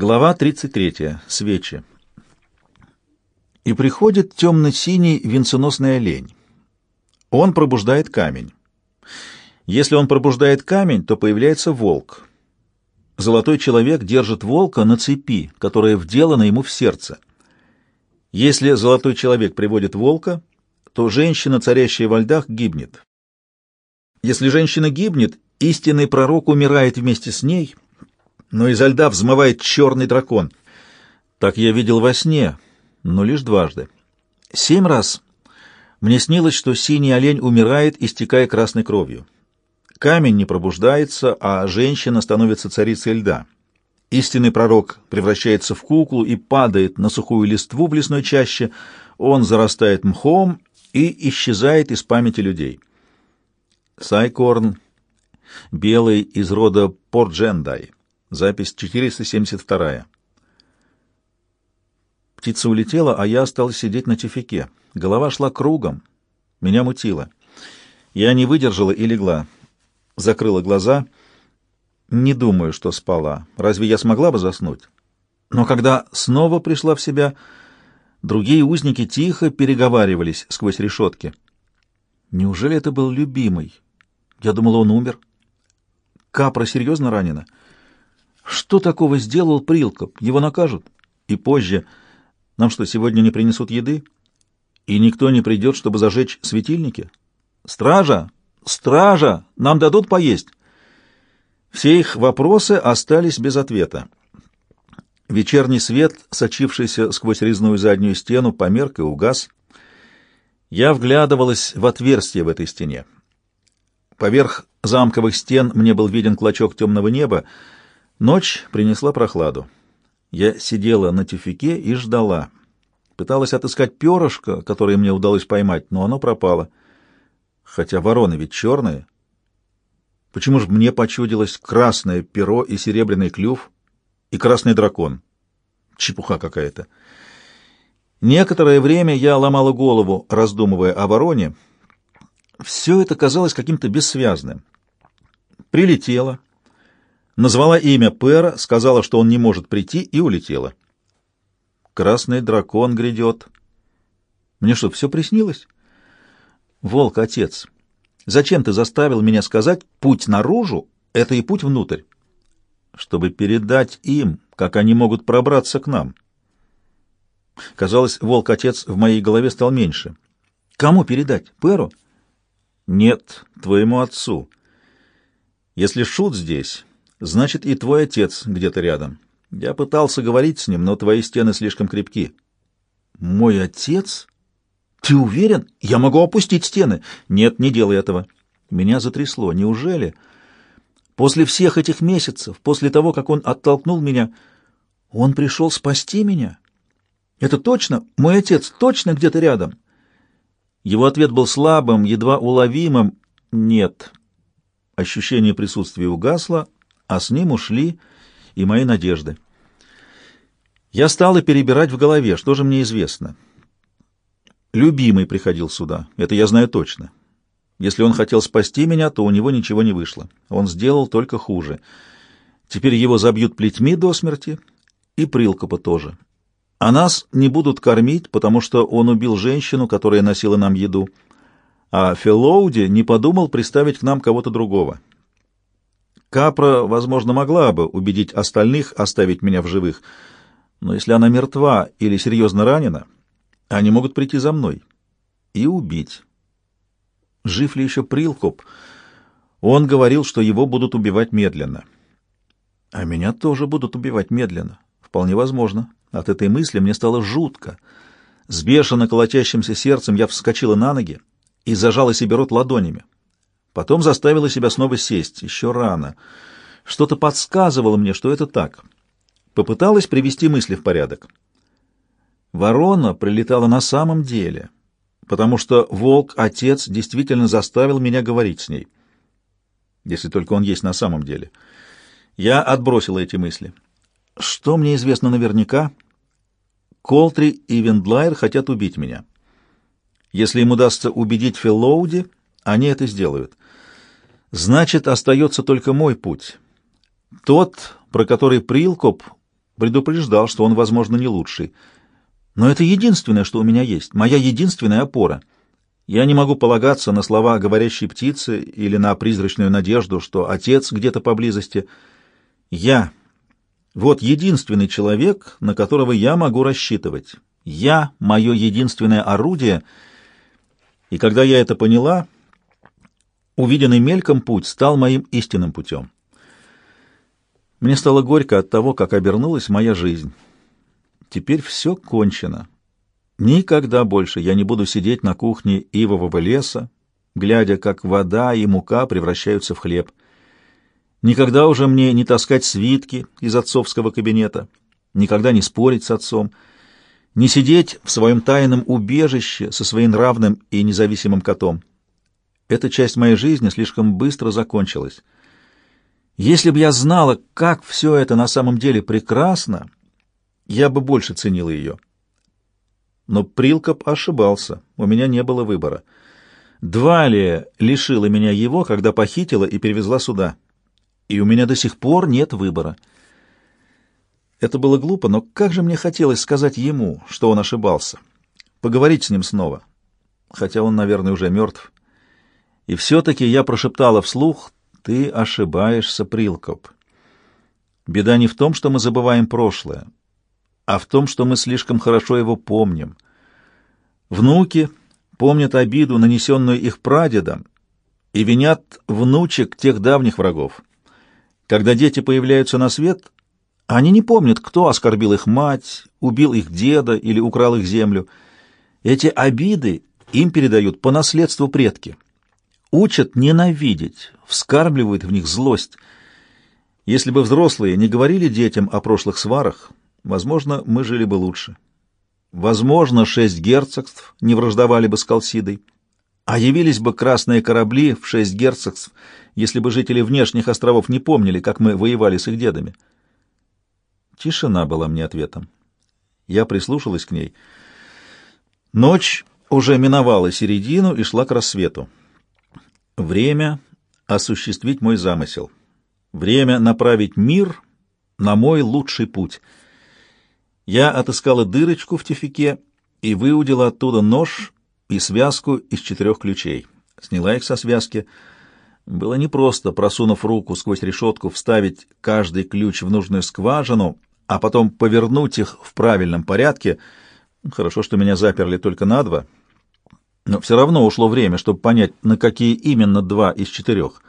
Глава 33. Свечи. И приходит темно-синий венценосный олень. Он пробуждает камень. Если он пробуждает камень, то появляется волк. Золотой человек держит волка на цепи, которая вделана ему в сердце. Если золотой человек приводит волка, то женщина, царящая во льдах, гибнет. Если женщина гибнет, истинный пророк умирает вместе с ней, но изо льда взмывает черный дракон. Так я видел во сне, но лишь дважды. Семь раз мне снилось, что синий олень умирает, истекая красной кровью. Камень не пробуждается, а женщина становится царицей льда. Истинный пророк превращается в куклу и падает на сухую листву в лесной чаще, он зарастает мхом и исчезает из памяти людей. Сайкорн, белый из рода Порджендай, запись 472. Птица улетела, а я остался сидеть на тюфяке. Голова шла кругом, меня мутило. Я не выдержала и легла. Закрыла глаза. Не думаю, что спала. Разве я смогла бы заснуть? Но когда снова пришла в себя, другие узники тихо переговаривались сквозь решетки. Неужели это был любимый? Я думала, он умер. Капра серьезно ранена? Что такого сделал Прилкоп? Его накажут? И позже... Нам что, сегодня не принесут еды? И никто не придет, чтобы зажечь светильники? Стража! Стража! Нам дадут поесть!» Все их вопросы остались без ответа. Вечерний свет, сочившийся сквозь резную заднюю стену, померк и угас. Я вглядывалась в отверстие в этой стене. Поверх замковых стен мне был виден клочок темного неба. Ночь принесла прохладу. Я сидела на тюфике и ждала. Пыталась отыскать перышко, которое мне удалось поймать, но оно пропало. Хотя вороны ведь черные. Почему же мне почудилось красное перо и серебряный клюв и красный дракон? Чепуха какая-то. Некоторое время я ломала голову, раздумывая о вороне. Все это казалось каким-то бессвязным. Прилетела, назвала имя Пэра, сказала, что он не может прийти, и улетела. Красный дракон грядет. Мне что, все приснилось? Волк, отец, зачем ты заставил меня сказать, путь наружу — это и путь внутрь? Чтобы передать им, как они могут пробраться к нам. Казалось, волк-отец в моей голове стал меньше. Кому передать? Перу? Нет, твоему отцу. Если Шут здесь, Значит, и твой отец где-то рядом. Я пытался говорить с ним, но твои стены слишком крепки. Мой отец? Ты уверен? Я могу опустить стены. Нет, не делай этого. Меня затрясло. Неужели? После всех этих месяцев, после того, как он оттолкнул меня, он пришел спасти меня? Это точно? Мой отец точно где-то рядом? Его ответ был слабым, едва уловимым. Нет. Ощущение присутствия угасло, а с ним ушли и мои надежды. Я стала перебирать в голове, что же мне известно. Любимый приходил сюда, это я знаю точно. Если он хотел спасти меня, то у него ничего не вышло. Он сделал только хуже. Теперь его забьют плетьми до смерти, и Прилкопа тоже. А нас не будут кормить, потому что он убил женщину, которая носила нам еду. А Феллоуди не подумал приставить к нам кого-то другого. Капра, возможно, могла бы убедить остальных оставить меня в живых, но если она мертва или серьезно ранена, они могут прийти за мной и убить. Жив ли еще Прилкоп? Он говорил, что его будут убивать медленно. А меня тоже будут убивать медленно. Вполне возможно. От этой мысли мне стало жутко. С бешено колотящимся сердцем я вскочила на ноги и зажала себе рот ладонями. Потом заставила себя снова сесть. Еще рано. Что-то подсказывало мне, что это так. Попыталась привести мысли в порядок. Ворона прилетала на самом деле, потому что волк-отец действительно заставил меня говорить с ней. Если только он есть на самом деле. Я отбросила эти мысли. Что мне известно наверняка? Колтри и Вендлайер хотят убить меня. Если им удастся убедить Филлоуди, они это сделают. Значит, остается только мой путь. Тот, про который Прилкоп предупреждал, что он, возможно, не лучший. Но это единственное, что у меня есть, моя единственная опора. Я не могу полагаться на слова говорящей птицы или на призрачную надежду, что отец где-то поблизости. Я — вот единственный человек, на которого я могу рассчитывать. Я — мое единственное орудие. И когда я это поняла, увиденный мельком путь стал моим истинным путем. Мне стало горько от того, как обернулась моя жизнь. Теперь все кончено. Никогда больше я не буду сидеть на кухне ивового леса, глядя, как вода и мука превращаются в хлеб. Никогда уже мне не таскать свитки из отцовского кабинета, никогда не спорить с отцом, не сидеть в своем тайном убежище со своим равным и независимым котом. Эта часть моей жизни слишком быстро закончилась. Если бы я знала, как все это на самом деле прекрасно, я бы больше ценила ее. Но Прилкоп ошибался, у меня не было выбора. Двалия лишила меня его, когда похитила и перевезла сюда. И у меня до сих пор нет выбора. Это было глупо, но как же мне хотелось сказать ему, что он ошибался. Поговорить с ним снова. Хотя он, наверное, уже мертв. И все-таки я прошептала вслух ты ошибаешься, Прилкоп. Беда не в том, что мы забываем прошлое, а в том, что мы слишком хорошо его помним. Внуки помнят обиду, нанесенную их прадедом, и винят внучек тех давних врагов. Когда дети появляются на свет, они не помнят, кто оскорбил их мать, убил их деда или украл их землю. Эти обиды им передают по наследству предки учат ненавидеть, вскармливают в них злость. Если бы взрослые не говорили детям о прошлых сварах, возможно, мы жили бы лучше. Возможно, шесть герцогств не враждовали бы с Калсидой, а явились бы красные корабли в шесть герцогств, если бы жители внешних островов не помнили, как мы воевали с их дедами. Тишина была мне ответом. Я прислушалась к ней. Ночь уже миновала середину и шла к рассвету. Время осуществить мой замысел. Время направить мир на мой лучший путь. Я отыскала дырочку в тюфике и выудила оттуда нож и связку из четырех ключей. Сняла их со связки. Было непросто, просунув руку сквозь решетку, вставить каждый ключ в нужную скважину, а потом повернуть их в правильном порядке. Хорошо, что меня заперли только на два — но все равно ушло время, чтобы понять, на какие именно два из четырех.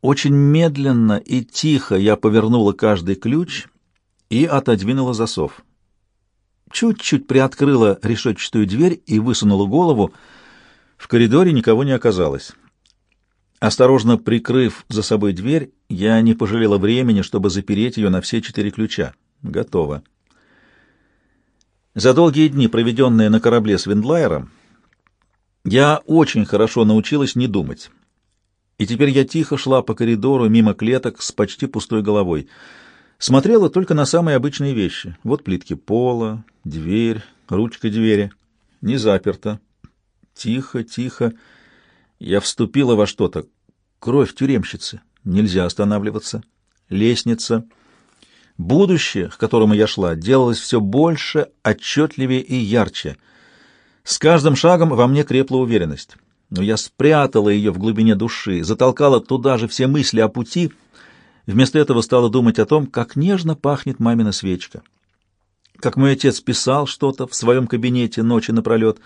Очень медленно и тихо я повернула каждый ключ и отодвинула засов. Чуть-чуть приоткрыла решетчатую дверь и высунула голову. В коридоре никого не оказалось. Осторожно прикрыв за собой дверь, я не пожалела времени, чтобы запереть ее на все четыре ключа. Готово. За долгие дни, проведенные на корабле с Виндлайером, я очень хорошо научилась не думать. И теперь я тихо шла по коридору мимо клеток с почти пустой головой. Смотрела только на самые обычные вещи. Вот плитки пола, дверь, ручка двери. Не заперта. Тихо, тихо. Я вступила во что-то. Кровь тюремщицы. Нельзя останавливаться. Лестница. Будущее, к которому я шла, делалось все больше, отчетливее и ярче — с каждым шагом во мне крепла уверенность. Но я спрятала ее в глубине души, затолкала туда же все мысли о пути, вместо этого стала думать о том, как нежно пахнет мамина свечка. Как мой отец писал что-то в своем кабинете ночи напролет,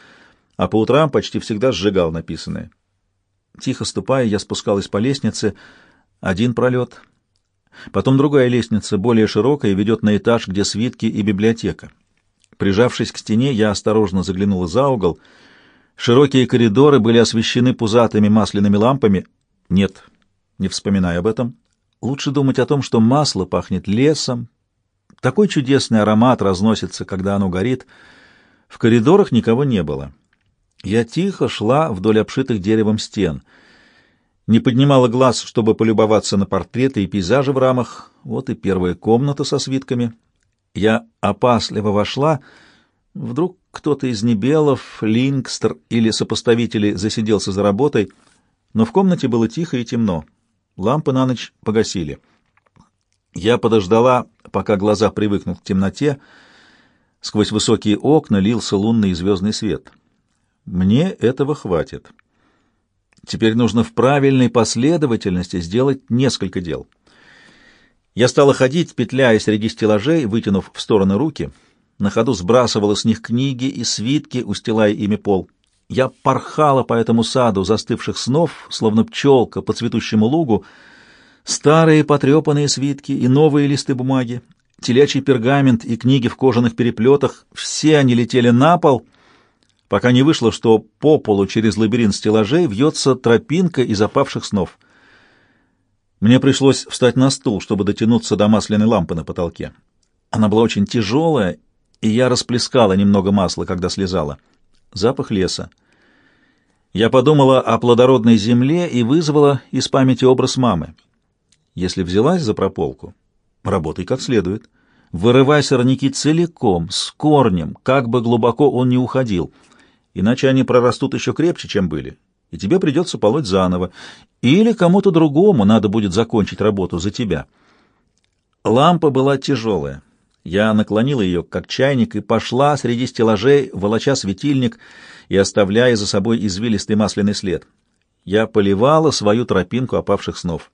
а по утрам почти всегда сжигал написанное. Тихо ступая, я спускалась по лестнице, один пролет, потом другая лестница, более широкая, ведет на этаж, где свитки и библиотека. Прижавшись к стене, я осторожно заглянула за угол. Широкие коридоры были освещены пузатыми масляными лампами. Нет, не вспоминай об этом. Лучше думать о том, что масло пахнет лесом. Такой чудесный аромат разносится, когда оно горит. В коридорах никого не было. Я тихо шла вдоль обшитых деревом стен. Не поднимала глаз, чтобы полюбоваться на портреты и пейзажи в рамах. Вот и первая комната со свитками — я опасливо вошла. Вдруг кто-то из Небелов, Линкстер или сопоставители засиделся за работой, но в комнате было тихо и темно. Лампы на ночь погасили. Я подождала, пока глаза привыкнут к темноте. Сквозь высокие окна лился лунный и звездный свет. Мне этого хватит. Теперь нужно в правильной последовательности сделать несколько дел. Я стала ходить, петляя среди стеллажей, вытянув в стороны руки. На ходу сбрасывала с них книги и свитки, устилая ими пол. Я порхала по этому саду застывших снов, словно пчелка по цветущему лугу, старые потрепанные свитки и новые листы бумаги, телячий пергамент и книги в кожаных переплетах, все они летели на пол, пока не вышло, что по полу через лабиринт стеллажей вьется тропинка из опавших снов. Мне пришлось встать на стул, чтобы дотянуться до масляной лампы на потолке. Она была очень тяжелая, и я расплескала немного масла, когда слезала. Запах леса. Я подумала о плодородной земле и вызвала из памяти образ мамы. Если взялась за прополку, работай как следует. Вырывай сорняки целиком, с корнем, как бы глубоко он ни уходил, иначе они прорастут еще крепче, чем были, и тебе придется полоть заново, или кому-то другому надо будет закончить работу за тебя. Лампа была тяжелая. Я наклонила ее, как чайник, и пошла среди стеллажей, волоча светильник и оставляя за собой извилистый масляный след. Я поливала свою тропинку опавших снов.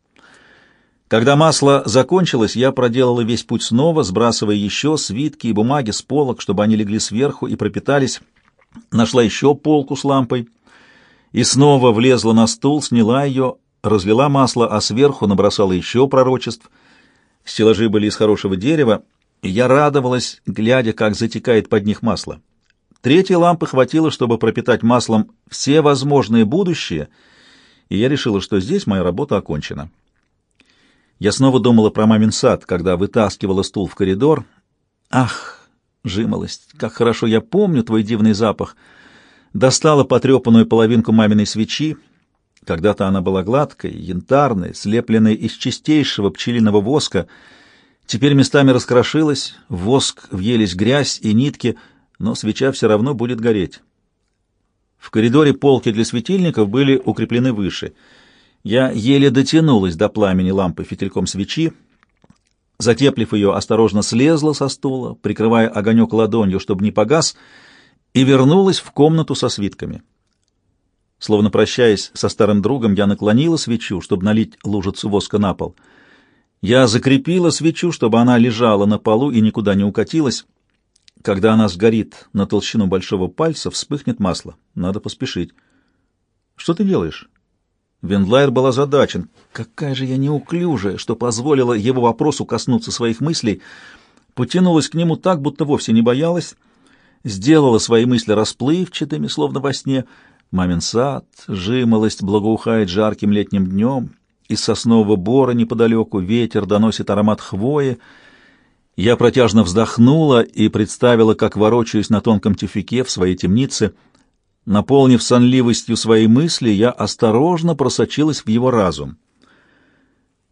Когда масло закончилось, я проделала весь путь снова, сбрасывая еще свитки и бумаги с полок, чтобы они легли сверху и пропитались. Нашла еще полку с лампой и снова влезла на стул, сняла ее, разлила масло, а сверху набросала еще пророчеств. Стеллажи были из хорошего дерева, и я радовалась, глядя, как затекает под них масло. Третьей лампы хватило, чтобы пропитать маслом все возможные будущее, и я решила, что здесь моя работа окончена. Я снова думала про мамин сад, когда вытаскивала стул в коридор. Ах, жимолость, как хорошо я помню твой дивный запах. Достала потрепанную половинку маминой свечи. Когда-то она была гладкой, янтарной, слепленной из чистейшего пчелиного воска. Теперь местами раскрошилась, в воск въелись грязь и нитки, но свеча все равно будет гореть. В коридоре полки для светильников были укреплены выше — я еле дотянулась до пламени лампы фитильком свечи, затеплив ее, осторожно слезла со стула, прикрывая огонек ладонью, чтобы не погас, и вернулась в комнату со свитками. Словно прощаясь со старым другом, я наклонила свечу, чтобы налить лужицу воска на пол. Я закрепила свечу, чтобы она лежала на полу и никуда не укатилась. Когда она сгорит на толщину большого пальца, вспыхнет масло. Надо поспешить. Что ты делаешь? Вендлайер был озадачен. Какая же я неуклюжая, что позволила его вопросу коснуться своих мыслей. Потянулась к нему так, будто вовсе не боялась. Сделала свои мысли расплывчатыми, словно во сне. Мамин сад, жимолость благоухает жарким летним днем. Из соснового бора неподалеку ветер доносит аромат хвои. Я протяжно вздохнула и представила, как ворочаюсь на тонком тюфике в своей темнице — Наполнив сонливостью свои мысли, я осторожно просочилась в его разум.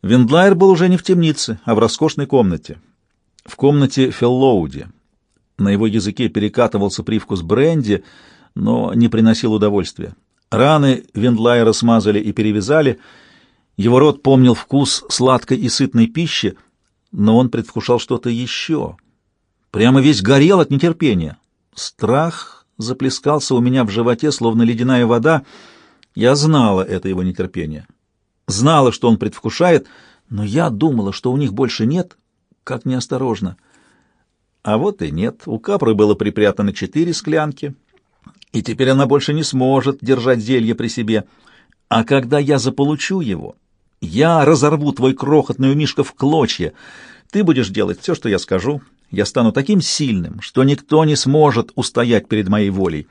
Виндлайер был уже не в темнице, а в роскошной комнате. В комнате Феллоуди. На его языке перекатывался привкус бренди, но не приносил удовольствия. Раны Виндлайера смазали и перевязали. Его рот помнил вкус сладкой и сытной пищи, но он предвкушал что-то еще. Прямо весь горел от нетерпения. Страх заплескался у меня в животе, словно ледяная вода. Я знала это его нетерпение. Знала, что он предвкушает, но я думала, что у них больше нет. Как неосторожно. А вот и нет. У Капры было припрятано четыре склянки, и теперь она больше не сможет держать зелье при себе. А когда я заполучу его, я разорву твой крохотный умишка в клочья. Ты будешь делать все, что я скажу, я стану таким сильным, что никто не сможет устоять перед моей волей.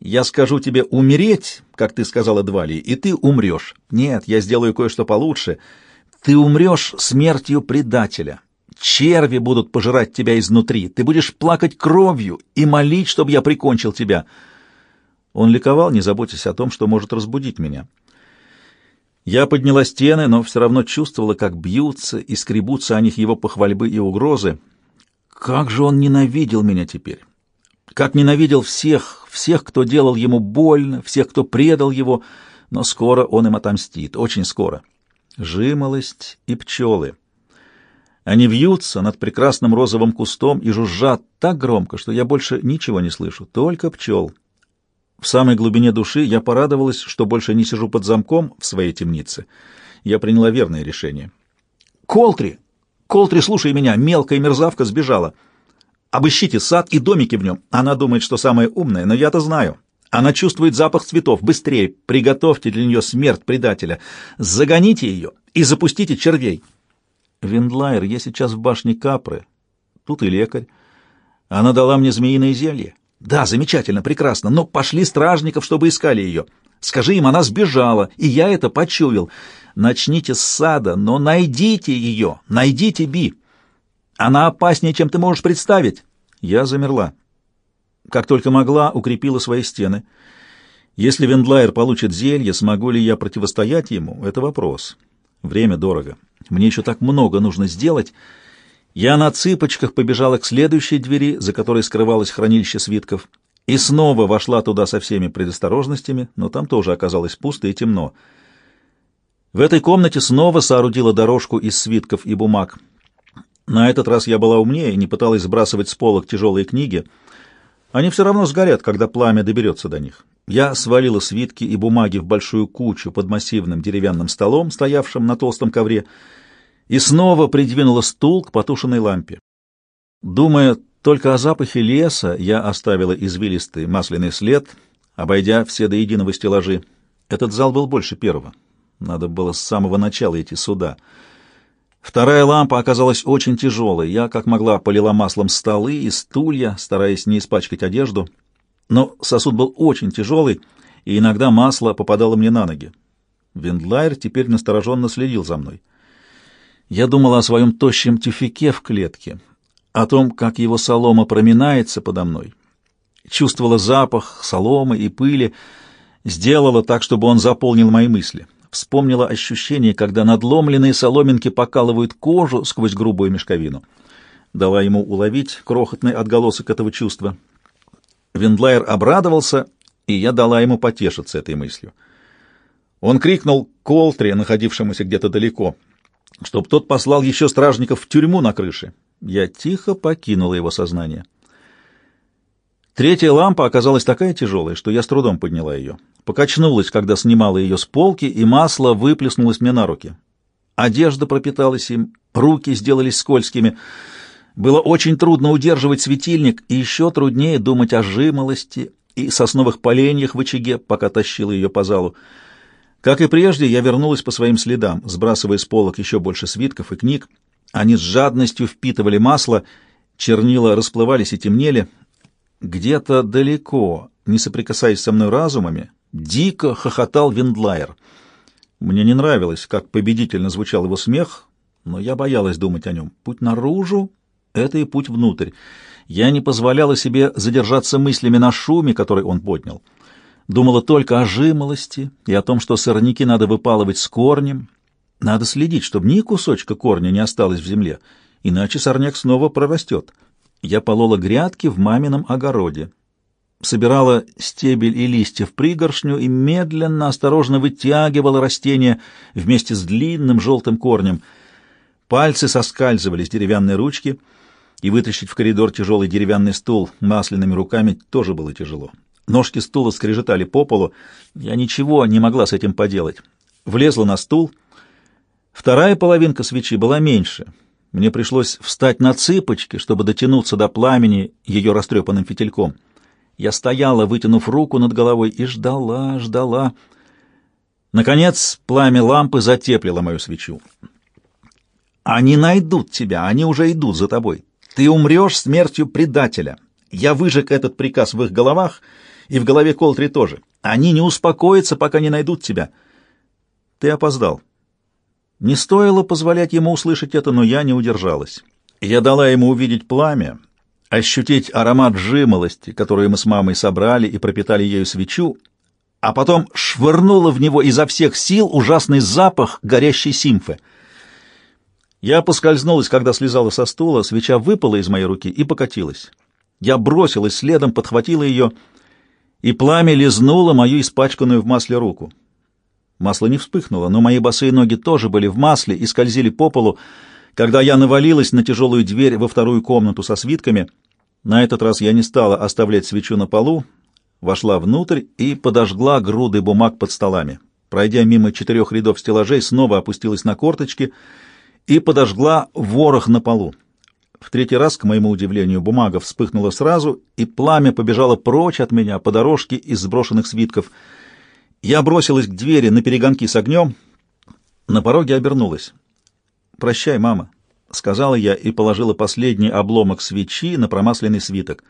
Я скажу тебе умереть, как ты сказала Двали, и ты умрешь. Нет, я сделаю кое-что получше. Ты умрешь смертью предателя. Черви будут пожирать тебя изнутри. Ты будешь плакать кровью и молить, чтобы я прикончил тебя. Он ликовал, не заботясь о том, что может разбудить меня. Я подняла стены, но все равно чувствовала, как бьются и скребутся о них его похвальбы и угрозы. Как же он ненавидел меня теперь! Как ненавидел всех, всех, кто делал ему больно, всех, кто предал его, но скоро он им отомстит, очень скоро. Жимолость и пчелы. Они вьются над прекрасным розовым кустом и жужжат так громко, что я больше ничего не слышу, только пчел. В самой глубине души я порадовалась, что больше не сижу под замком в своей темнице. Я приняла верное решение. «Колтри! Колтри, слушай меня! Мелкая мерзавка сбежала! Обыщите сад и домики в нем. Она думает, что самая умная, но я-то знаю. Она чувствует запах цветов. Быстрее! Приготовьте для нее смерть предателя. Загоните ее и запустите червей!» «Виндлайер, я сейчас в башне Капры. Тут и лекарь. Она дала мне змеиное зелье». Да, замечательно, прекрасно, но пошли стражников, чтобы искали ее. Скажи им, она сбежала, и я это почуял. Начните с сада, но найдите ее, найдите Би. Она опаснее, чем ты можешь представить. Я замерла. Как только могла, укрепила свои стены. Если Вендлайер получит зелье, смогу ли я противостоять ему, это вопрос. Время дорого. Мне еще так много нужно сделать, я на цыпочках побежала к следующей двери, за которой скрывалось хранилище свитков, и снова вошла туда со всеми предосторожностями, но там тоже оказалось пусто и темно. В этой комнате снова соорудила дорожку из свитков и бумаг. На этот раз я была умнее не пыталась сбрасывать с полок тяжелые книги. Они все равно сгорят, когда пламя доберется до них. Я свалила свитки и бумаги в большую кучу под массивным деревянным столом, стоявшим на толстом ковре, и снова придвинула стул к потушенной лампе. Думая только о запахе леса, я оставила извилистый масляный след, обойдя все до единого стеллажи. Этот зал был больше первого. Надо было с самого начала идти сюда. Вторая лампа оказалась очень тяжелой. Я, как могла, полила маслом столы и стулья, стараясь не испачкать одежду. Но сосуд был очень тяжелый, и иногда масло попадало мне на ноги. Вендлайер теперь настороженно следил за мной. Я думала о своем тощем тюфике в клетке, о том, как его солома проминается подо мной. Чувствовала запах соломы и пыли, сделала так, чтобы он заполнил мои мысли. Вспомнила ощущение, когда надломленные соломинки покалывают кожу сквозь грубую мешковину. Дала ему уловить крохотный отголосок этого чувства. Вендлайер обрадовался, и я дала ему потешиться этой мыслью. Он крикнул Колтри, находившемуся где-то далеко — чтоб тот послал еще стражников в тюрьму на крыше. Я тихо покинула его сознание. Третья лампа оказалась такая тяжелая, что я с трудом подняла ее. Покачнулась, когда снимала ее с полки, и масло выплеснулось мне на руки. Одежда пропиталась им, руки сделались скользкими. Было очень трудно удерживать светильник, и еще труднее думать о жимолости и сосновых поленьях в очаге, пока тащила ее по залу. Как и прежде, я вернулась по своим следам, сбрасывая с полок еще больше свитков и книг. Они с жадностью впитывали масло, чернила расплывались и темнели. Где-то далеко, не соприкасаясь со мной разумами, дико хохотал Виндлайер. Мне не нравилось, как победительно звучал его смех, но я боялась думать о нем. Путь наружу — это и путь внутрь. Я не позволяла себе задержаться мыслями на шуме, который он поднял думала только о жимолости и о том, что сорняки надо выпалывать с корнем. Надо следить, чтобы ни кусочка корня не осталось в земле, иначе сорняк снова прорастет. Я полола грядки в мамином огороде. Собирала стебель и листья в пригоршню и медленно, осторожно вытягивала растение вместе с длинным желтым корнем. Пальцы соскальзывали с деревянной ручки, и вытащить в коридор тяжелый деревянный стул масляными руками тоже было тяжело. Ножки стула скрежетали по полу. Я ничего не могла с этим поделать. Влезла на стул. Вторая половинка свечи была меньше. Мне пришлось встать на цыпочки, чтобы дотянуться до пламени ее растрепанным фитильком. Я стояла, вытянув руку над головой, и ждала, ждала. Наконец пламя лампы затеплило мою свечу. «Они найдут тебя, они уже идут за тобой. Ты умрешь смертью предателя. Я выжег этот приказ в их головах — и в голове Колтри тоже. Они не успокоятся, пока не найдут тебя. Ты опоздал. Не стоило позволять ему услышать это, но я не удержалась. Я дала ему увидеть пламя, ощутить аромат жимолости, которую мы с мамой собрали и пропитали ею свечу, а потом швырнула в него изо всех сил ужасный запах горящей симфы. Я поскользнулась, когда слезала со стула, свеча выпала из моей руки и покатилась. Я бросилась следом, подхватила ее — и пламя лизнуло мою испачканную в масле руку. Масло не вспыхнуло, но мои босые ноги тоже были в масле и скользили по полу. Когда я навалилась на тяжелую дверь во вторую комнату со свитками, на этот раз я не стала оставлять свечу на полу, вошла внутрь и подожгла груды бумаг под столами. Пройдя мимо четырех рядов стеллажей, снова опустилась на корточки и подожгла ворох на полу. В третий раз, к моему удивлению, бумага вспыхнула сразу, и пламя побежало прочь от меня по дорожке из сброшенных свитков. Я бросилась к двери на перегонки с огнем. На пороге обернулась. «Прощай, мама», — сказала я и положила последний обломок свечи на промасленный свиток.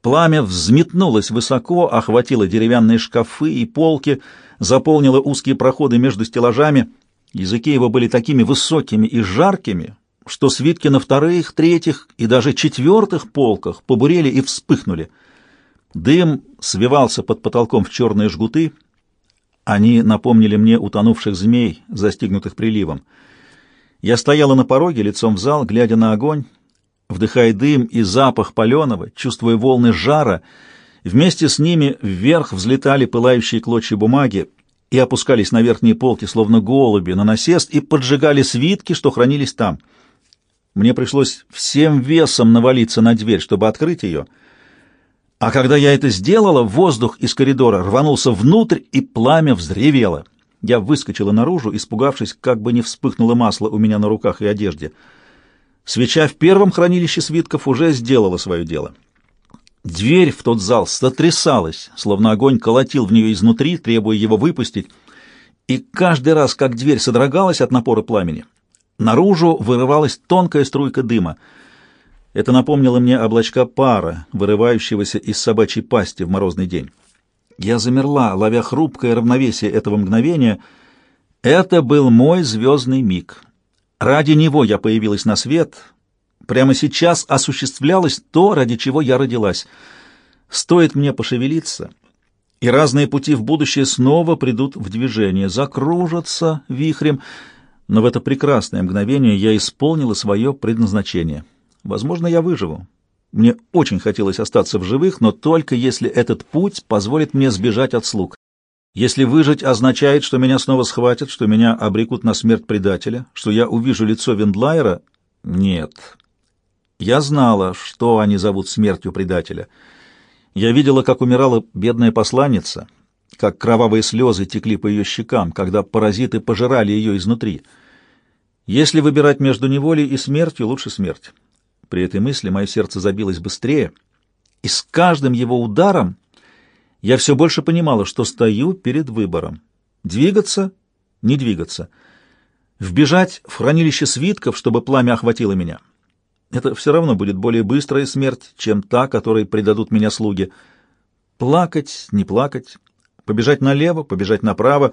Пламя взметнулось высоко, охватило деревянные шкафы и полки, заполнило узкие проходы между стеллажами. Языки его были такими высокими и жаркими, что свитки на вторых, третьих и даже четвертых полках побурели и вспыхнули. Дым свивался под потолком в черные жгуты. Они напомнили мне утонувших змей, застигнутых приливом. Я стояла на пороге, лицом в зал, глядя на огонь, вдыхая дым и запах паленого, чувствуя волны жара. Вместе с ними вверх взлетали пылающие клочья бумаги и опускались на верхние полки, словно голуби, на насест, и поджигали свитки, что хранились там — мне пришлось всем весом навалиться на дверь, чтобы открыть ее. А когда я это сделала, воздух из коридора рванулся внутрь, и пламя взревело. Я выскочила наружу, испугавшись, как бы не вспыхнуло масло у меня на руках и одежде. Свеча в первом хранилище свитков уже сделала свое дело. Дверь в тот зал сотрясалась, словно огонь колотил в нее изнутри, требуя его выпустить, и каждый раз, как дверь содрогалась от напора пламени, Наружу вырывалась тонкая струйка дыма. Это напомнило мне облачка пара, вырывающегося из собачьей пасти в морозный день. Я замерла, ловя хрупкое равновесие этого мгновения. Это был мой звездный миг. Ради него я появилась на свет. Прямо сейчас осуществлялось то, ради чего я родилась. Стоит мне пошевелиться, и разные пути в будущее снова придут в движение, закружатся вихрем — но в это прекрасное мгновение я исполнила свое предназначение. Возможно, я выживу. Мне очень хотелось остаться в живых, но только если этот путь позволит мне сбежать от слуг. Если выжить означает, что меня снова схватят, что меня обрекут на смерть предателя, что я увижу лицо Вендлайера, нет. Я знала, что они зовут смертью предателя. Я видела, как умирала бедная посланница, как кровавые слезы текли по ее щекам, когда паразиты пожирали ее изнутри. Если выбирать между неволей и смертью, лучше смерть. При этой мысли мое сердце забилось быстрее, и с каждым его ударом я все больше понимала, что стою перед выбором. Двигаться, не двигаться. Вбежать в хранилище свитков, чтобы пламя охватило меня. Это все равно будет более быстрая смерть, чем та, которой предадут меня слуги. Плакать, не плакать, побежать налево, побежать направо,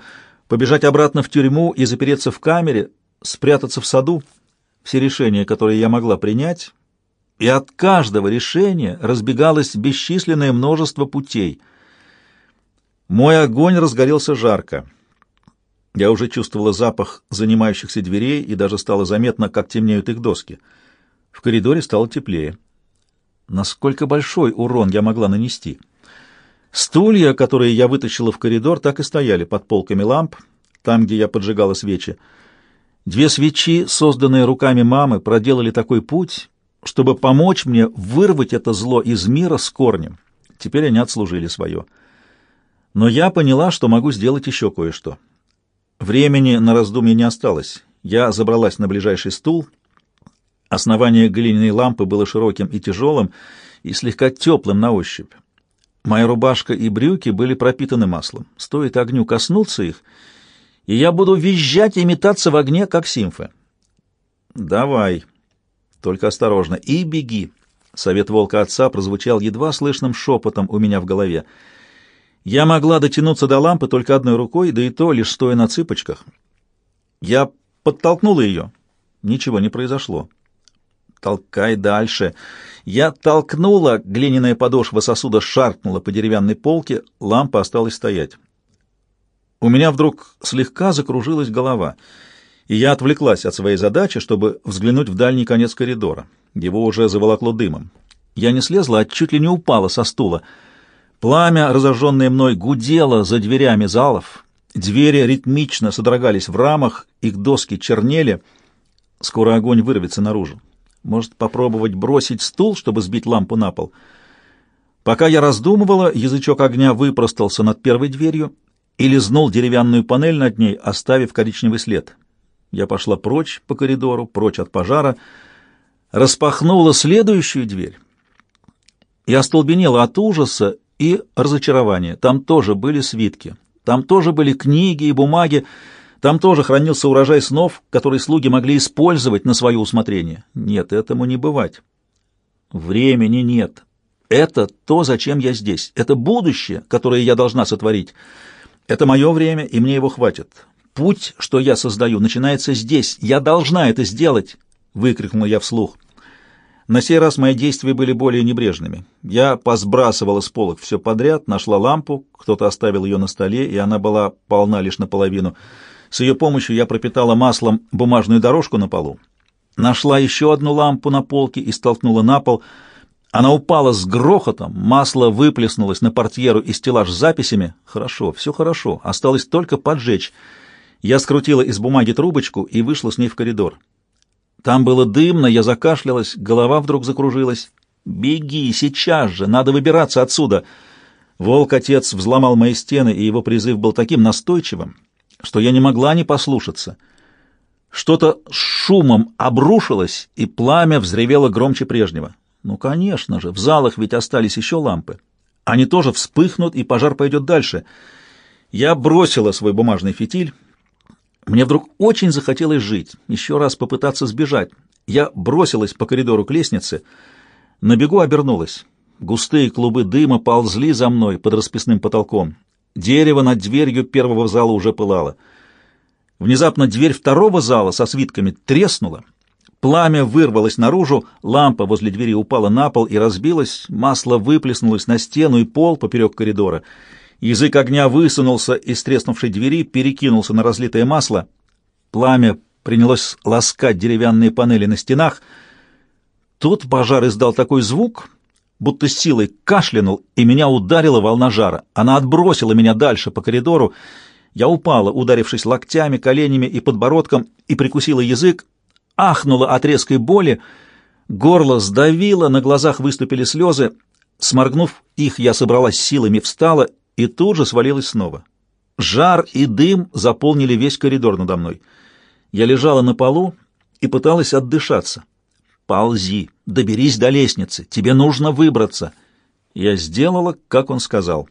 побежать обратно в тюрьму и запереться в камере, спрятаться в саду. Все решения, которые я могла принять, и от каждого решения разбегалось бесчисленное множество путей. Мой огонь разгорелся жарко. Я уже чувствовала запах занимающихся дверей, и даже стало заметно, как темнеют их доски. В коридоре стало теплее. Насколько большой урон я могла нанести — Стулья, которые я вытащила в коридор, так и стояли под полками ламп, там, где я поджигала свечи. Две свечи, созданные руками мамы, проделали такой путь, чтобы помочь мне вырвать это зло из мира с корнем. Теперь они отслужили свое. Но я поняла, что могу сделать еще кое-что. Времени на раздумье не осталось. Я забралась на ближайший стул. Основание глиняной лампы было широким и тяжелым, и слегка теплым на ощупь. Моя рубашка и брюки были пропитаны маслом. Стоит огню коснуться их, и я буду визжать и метаться в огне, как симфа. «Давай, только осторожно, и беги!» Совет волка отца прозвучал едва слышным шепотом у меня в голове. Я могла дотянуться до лампы только одной рукой, да и то лишь стоя на цыпочках. Я подтолкнула ее. Ничего не произошло. «Толкай дальше!» Я толкнула, глиняная подошва сосуда шаркнула по деревянной полке, лампа осталась стоять. У меня вдруг слегка закружилась голова, и я отвлеклась от своей задачи, чтобы взглянуть в дальний конец коридора. Его уже заволокло дымом. Я не слезла, а чуть ли не упала со стула. Пламя, разожженное мной, гудело за дверями залов. Двери ритмично содрогались в рамах, их доски чернели — Скоро огонь вырвется наружу. Может, попробовать бросить стул, чтобы сбить лампу на пол? Пока я раздумывала, язычок огня выпростался над первой дверью и лизнул деревянную панель над ней, оставив коричневый след. Я пошла прочь по коридору, прочь от пожара, распахнула следующую дверь и остолбенела от ужаса и разочарования. Там тоже были свитки, там тоже были книги и бумаги, там тоже хранился урожай снов, который слуги могли использовать на свое усмотрение. Нет, этому не бывать. Времени нет. Это то, зачем я здесь. Это будущее, которое я должна сотворить. Это мое время, и мне его хватит. Путь, что я создаю, начинается здесь. Я должна это сделать, — выкрикнула я вслух. На сей раз мои действия были более небрежными. Я посбрасывала с полок все подряд, нашла лампу, кто-то оставил ее на столе, и она была полна лишь наполовину. С ее помощью я пропитала маслом бумажную дорожку на полу. Нашла еще одну лампу на полке и столкнула на пол. Она упала с грохотом, масло выплеснулось на портьеру и стеллаж с записями. Хорошо, все хорошо, осталось только поджечь. Я скрутила из бумаги трубочку и вышла с ней в коридор. Там было дымно, я закашлялась, голова вдруг закружилась. «Беги, сейчас же, надо выбираться отсюда!» Волк-отец взломал мои стены, и его призыв был таким настойчивым, что я не могла не послушаться. Что-то с шумом обрушилось, и пламя взревело громче прежнего. Ну, конечно же, в залах ведь остались еще лампы. Они тоже вспыхнут, и пожар пойдет дальше. Я бросила свой бумажный фитиль. Мне вдруг очень захотелось жить, еще раз попытаться сбежать. Я бросилась по коридору к лестнице, на бегу обернулась. Густые клубы дыма ползли за мной под расписным потолком. Дерево над дверью первого зала уже пылало. Внезапно дверь второго зала со свитками треснула. Пламя вырвалось наружу, лампа возле двери упала на пол и разбилась, масло выплеснулось на стену и пол поперек коридора. Язык огня высунулся из треснувшей двери, перекинулся на разлитое масло. Пламя принялось ласкать деревянные панели на стенах. Тут пожар издал такой звук, будто силой кашлянул, и меня ударила волна жара. Она отбросила меня дальше по коридору. Я упала, ударившись локтями, коленями и подбородком, и прикусила язык, ахнула от резкой боли, горло сдавило, на глазах выступили слезы. Сморгнув их, я собралась силами, встала и тут же свалилась снова. Жар и дым заполнили весь коридор надо мной. Я лежала на полу и пыталась отдышаться. Ползи, доберись до лестницы, тебе нужно выбраться. Я сделала, как он сказал.